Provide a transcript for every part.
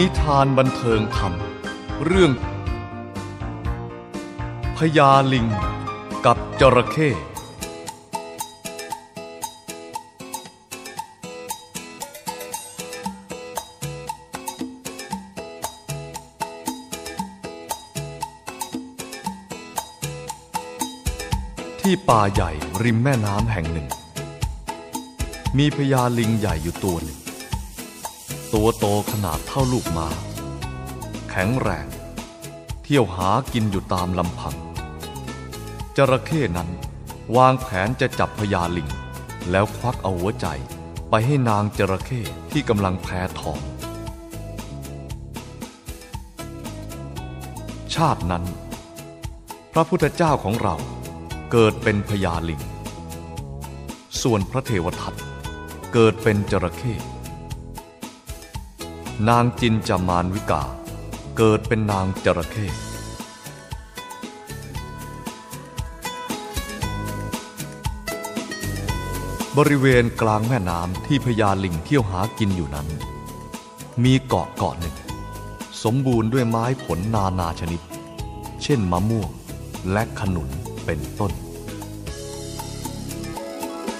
นิทานบันเทิงธรรม เรื่องพญาลิงกับจระเข้ที่ป่าใหญ่ริมแม่น้ำแห่งหนึ่ง มีพญาลิงใหญ่อยู่ตัวหนึ่ง ตัวโตขนาดเท่าลูกม้า แข็งแรง เที่ยวหากินอยู่ตามลำพัง จระเข้นั้น วางแผนจะจับพญาลิง แล้วควักเอาหัวใจไปให้นางจระเข้ที่กำลังแพ้ท้อง ชาตินั้น พระพุทธเจ้าของเราเกิดเป็นพญาลิง ส่วนพระเทวทัตเกิดเป็นจระเข้ นางจินจามานวิกา เกิดเป็นนางจระเข้บริเวณกลางแม่น้ำที่พญาลิงเที่ยวหากินอยู่นั้น มีเกาะเกาะหนึ่ง สมบูรณ์ด้วยไม้ผลนานาชนิด เช่นมะม่วงและขนุนเป็นต้น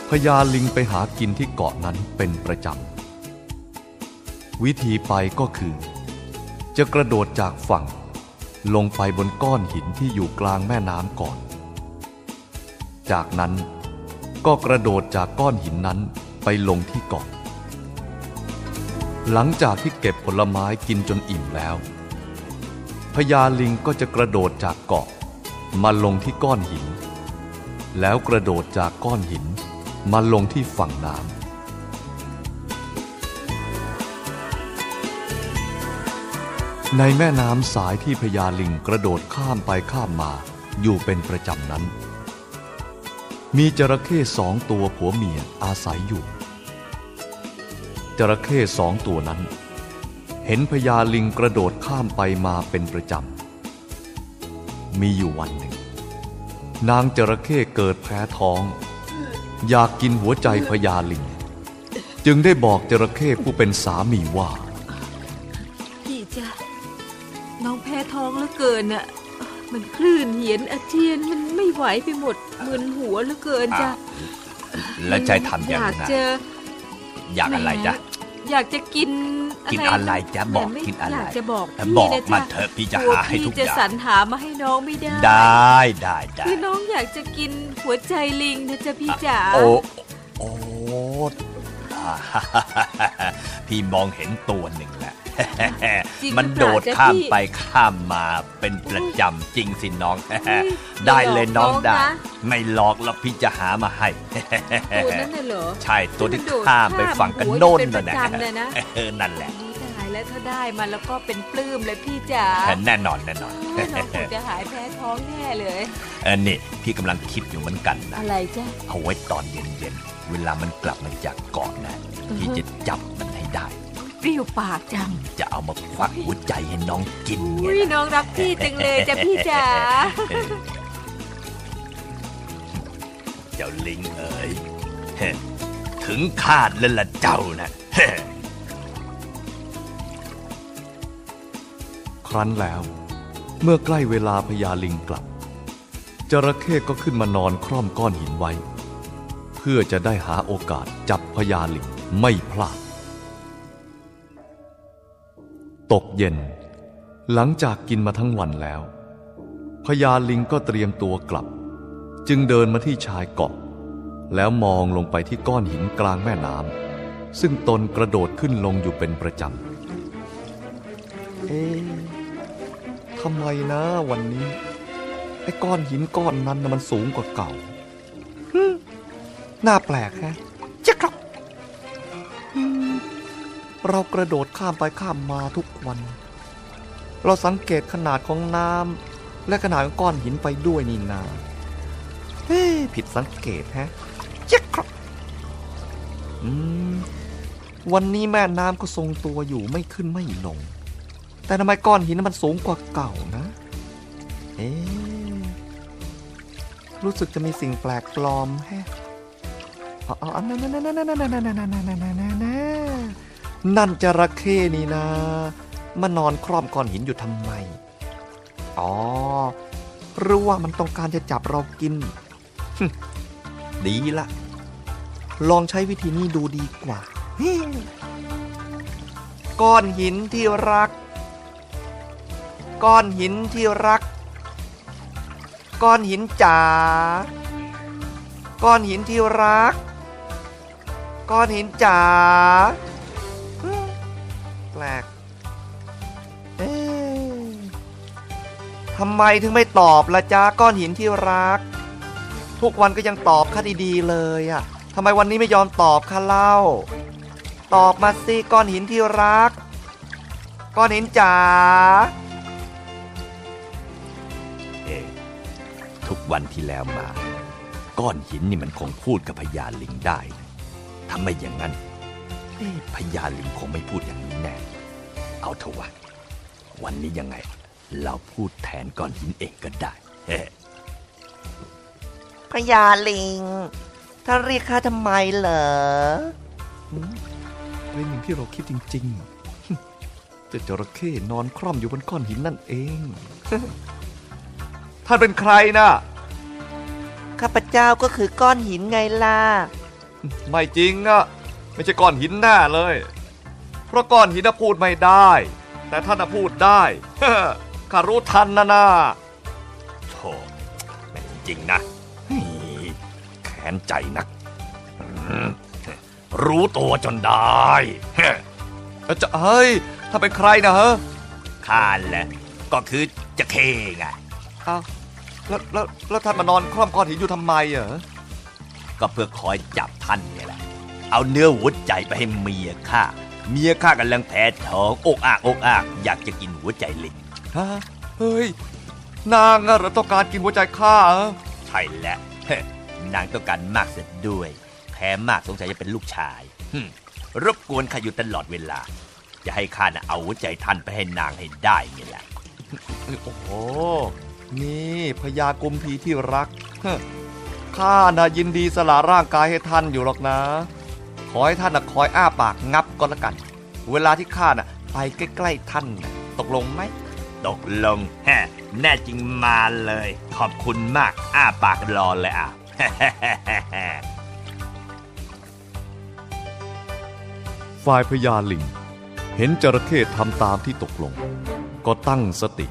พญาลิงไปหากินที่เกาะนั้นเป็นประจำ วิธีไปก็คือ จะกระโดดจากฝั่ง ลงไปบนก้อนหินที่อยู่กลางแม่น้ำก่อน จากนั้นก็กระโดดจากก้อนหินนั้นไปลงที่เกาะ หลังจากที่เก็บผลไม้กินจนอิ่มแล้วพญาลิงก็จะกระโดดจากเกาะ มาลงที่ก้อนหิน แล้วกระโดดจากก้อนหิน มาลงที่ฝั่งน้ำ ในแม่น้ำสายที่พญาลิงกระโดดข้ามไปข้ามมาอยู่เป็นประจำนั้น มีจระเข้สองตัวผัวเมียอาศัยอยู่ จระเข้สองตัวนั้น เห็นพญาลิงกระโดดข้ามไปมาเป็นประจำ มีอยู่วันหนึ่ง นางจระเข้เกิดแพ้ท้อง อยากกินหัวใจพญาลิง จึงได้บอกจระเข้ผู้เป็นสามีว่า นอะมันคลื่นเหียนอาเจียนมันไม่ไหวไปหมดมึนหัวเหลือเกินจ้ะแล้วใจทำยังอยากไงจะอยากอะไรจ๊ะอยากจะกินกินอะไรจ๊ะบอกแต่ม่กินอะไรอยากจะบอกแต่พี่บอกนะมาจ๊ะเถอะพี่จะกลัวหาให้ทุกพี่จะอย่างสรรหามาให้น้องไม่ได้ ได้ได้ได้คือน้องอยากจะกินหัวใจลิงนะจ๊ะพี่จ๋าโอ้โอ้อ่าพี่มองเห็นตัวหนึ่งแหละจริง มันหรือเปโดล่าดจ๊ะข้ามพี่ไปข้ามมาเป็นประจำจริงสิน้องเฮ้ยได้เลยน้องหลอกน้องได้นะไม่หลอกแล้วพี่จะหามาให้ตัวนั้นน่ะเหรอใช่ตัวที่มันโดดข้ามไปฝั่งกันหัวโน่นเป็นปน่ะระนะจำเลยนะเออนั่นแหละนี่ตายแล้วถ้าได้มาแล้วก็เป็นปลื้มเลยพี่จ๋าแน่นอนแน่นอนโอ้ยน้องคงจะหายแพ้ท้องแน่เลยเออนี่พี่กำลังคิดอยู่เหมือนกันนะอะไรจ้ะเอาไว้ตอนเย็นๆเวลามันกลับมาจากเกาะนะอือฮึพี่จะจับมันให้ได้เป รี้ยวปากจัง จะเอามาควักหัวใจให้น้องกินไงอุ้ยล่ะน้องรักพี่จังเลยจ้ะพี่จ๋าเออเจ้าลิงเอ๋ยเฮ้ถึงคาดแล้วล่ะเจ้านะเฮ้ครั้นแล้ว เมื่อใกล้เวลาพญาลิงกลับ จระเข้ก็ขึ้นมานอนคร่อมก้อนหินไว้ เพื่อจะได้หาโอกาสจับพญาลิงไม่พลาด ตกเย็น หลังจากกินมาทั้งวันแล้วพญาลิงก็เตรียมตัวกลับ จึงเดินมาที่ชายเกาะ แล้วมองลงไปที่ก้อนหินกลางแม่น้ำซึ่งตนกระโดดขึ้นลงอยู่เป็นประจำ เอ๊ะทำไมนะวันนี้ไอ้ก้อนหินก้อนนั้นนะมันสูงกว่าเก่าฮึ่มน่าแปลกแฮะ เรากระโดดข้ามไปข้ามมาทุกวัน เราสังเกตขนาดของน้ำและขนาดของก้อนหินไปด้วยนี่นาเฮ้ผิดสังเกตแฮะจ๊ครับอืมวันนี้แม่น้ำก็ทรงตัวอยู่ไม่ขึ้นไม่ลง แต่ทำไมก้อนหินมันสูงกว่าเก่านะ เอ๊รู้สึกจะมีสิ่งแปลกปลอมแฮะอ๋ออ๋อนั่นนั่นนั่นนั่นนั่นนั่นนั่นนั่น นั่นนั่นนั่นนั่นจระเข้นี่นะมานอนคร่อมก้อนหินอยู่ทำไม อ๋อ หรือว่ามันต้องการจะจับเรากิน ดีละลองใช้วิธีนี้ดูดีกว่า ก้อนหินที่รัก ก้อนหินที่รัก ก้อนหินจ๋า ก้อนหินที่รัก ก้อนหินจ๋า ลกเอ๊ะทำไมถึงไม่ตอบละจ้าก้อนหินที่รัก ทุกวันก็ยังตอบค่าดีๆเลยอะทำไมวันนี้ไม่ยอมตอบค่าเล่า ตอบมาสิก้อนหินที่รัก ก้อนหินจ๋าเอ๊ะทุกวันที่แล้วมา ก้อนหินนี่มันคงพูดกับพญาลิงได้นะถ้าไม่อย่างนั้น พญาลิงคงไม่พูดอย่างนี้แน่ เอาเถอะวะวันนี้ยังไง เราพูดแทนก้อนหินเองก็ได้เฮ้พญาลิง ถ้าเรียกข้าทำไมเหรอเป็นอย่างที่เราคิดจริงๆเจ้าจระเข้นอนคร่อมอยู่บนก้อนหินนั่นเอง ท่านเป็นใครนะข้าพเจ้าก็คือก้อนหินไงล่ะ ไม่จริงอะ ไม่ใช่ก้อนหินแน่เลย เพราะก้อนหินน่ะพูดไม่ได้ แต่ท่านน่ะพูดได้ข้ารู้ทันนะนะโธ่แม่งจริงๆนะเฮ้ยแค้นใจนักอืมรู้ตัวจนได้เฮ้เอ้าจะเฮ้ย ถ้าเป็นใครนะฮะข้าแหละก็คือจะเคไงอ้าวแล้วแล้วแล้วท่านมานอนคล่อมก้อนหินอยู่ทำไมเหรอก็เพื่อคอยจับท่านไงล่ะ เอาเนื้อหัวใจไปให้เมียข้า เมียข้ากำลังแพ้ท้องอกอากอกอากอยากจะกินหัวใจลิงฮะเฮ้ย นางอะเหรอต้องการกินหัวใจข้าเหรอใช่แล้วเฮ้นางต้องการมากเสียด้วย แพ้มากสงสัยจะเป็นลูกชายหึ่มรบกวนข้าอยู่ตลอดเวลา จะให้ข้าน่ะเอาหัวใจท่านไปให้นางให้ได้ไงล่ะโอ้โห นี่พญากุมพีที่รักฮะข้าน่ะยินดีสละร่างกายให้ท่านอยู่หรอกนะข อให้ท่านนะคอยอ้าปากงับก็แล้วกัน เวลาที่ข้าน่ะไปใกล้ๆท่านนะตกลงไหม ตกลงแฮะแน่จริงมาเลย ขอบคุณมาก อ้าปากรอเลยอะ ฝ่ายพญาลิง เห็นจระเข้ทำตามที่ตกลง ก็ตั้งสติ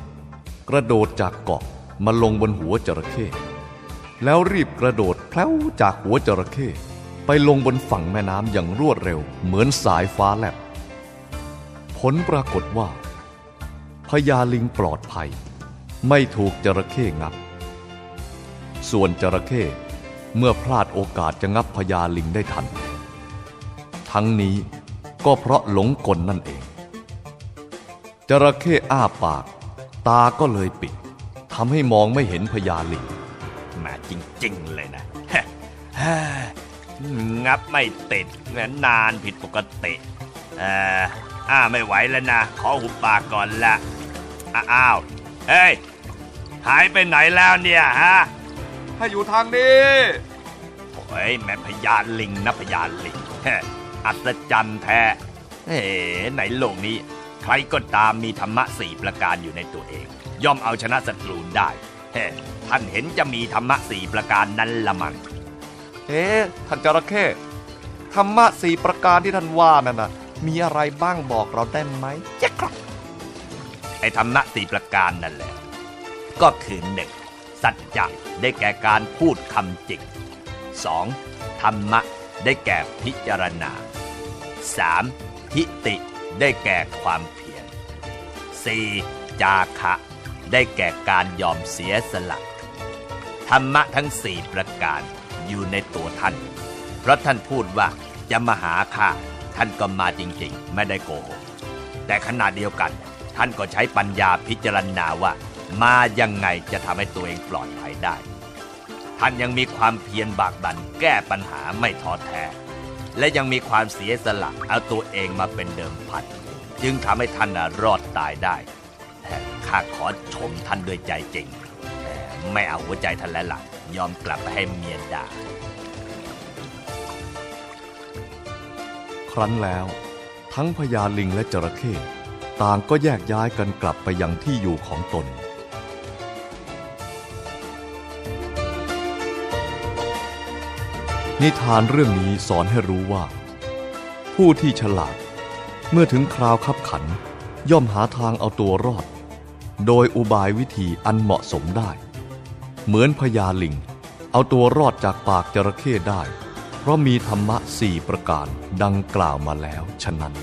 กระโดดจากเกาะมาลงบนหัวจระเข้แล้วรีบกระโดดแพล้วจากหัวจระเข้ ไปลงบนฝั่งแม่น้ำอย่างรวดเร็วเหมือนสายฟ้าแลบ ผลปรากฏว่าพญาลิงปลอดภัย ไม่ถูกจระเข้งับ ส่วนจระเข้เมื่อพลาดโอกาสจะงับพญาลิงได้ทัน ทั้งนี้ก็เพราะหลงกลนั่นเอง จระเข้อ้าปาก ตาก็เลยปิดทำให้มองไม่เห็นพญาลิงมาจริง ๆ เลยนะฮ งับไม่ติดเหมือนนานผิดปกติเอ่ออ้าไม่ไหวแล้วนะ ขอหุบปากก่อนละอ้าอ้าวเฮ้ยหายไปไหนแล้วเนี่ยฮะให้อยู่ทางนี้โอ้ยแม่พญาลิงนะพญาลิงฮะอัศจรรย์แท้เฮ้ในโลกนี้ ใครก็ตามมีธรรมะสี่ประการอยู่ในตัวเอง ย่อมเอาชนะศัตรูได้เฮ้ท่านเห็นจะมีธรรมะสี่ประการนั้นละมัง เอ๊ะท่านจระเข้ธรรมะสี่ประการที่ท่านว่านั่นน่ะ มีอะไรบ้างบอกเราได้ไหมแจ๊ครับ ไอ้ธรรมะสี่ประการนั่นแหละ ก็คือหนึ่งสัจจะได้แก่การพูดคำจริงสองธรรมะได้แก่พิจารณาสามทิติได้แก่ความเพียรสี่จาคะ ได้แก่การยอมเสียสละ ธรรมะทั้งสี่ประการ อยู่ในตัวท่าน เพราะท่านพูดว่าจะมาหาข้าท่านก็มาจริงๆ ไม่ได้โกหก แต่ขณะเดียวกัน ท่านก็ใช้ปัญญาพิจารณาว่า มายังไงจะทำให้ตัวเองปลอดภัยได้ ท่านยังมีความเพียรบากบั่นแก้ปัญหาไม่ท้อแท้ และยังมีความเสียสละเอาตัวเองมาเป็นเดิมพัน จึงทำให้ท่านรอดตายได้ข้าขอชมท่านด้วยใจจริง แต่ไม่เอาหัวใจท่านแล้วล่ะ ยอมกลับไปให้เมียด่า ครั้นแล้ว ทั้งพญาลิงและจระเข้ต่างก็แยกย้ายกันกลับไปยังที่อยู่ของตน นิทานเรื่องนี้สอนให้รู้ว่า ผู้ที่ฉลาด เมื่อถึงคราวคับขัน ย่อมหาทางเอาตัวรอด โดยอุบายวิธีอันเหมาะสมได้ เหมือนพญาลิง เอาตัวรอดจากปากจระเข้ได้ เพราะมีธรรมะสี่ประการดังกล่าวมาแล้วฉะนั้น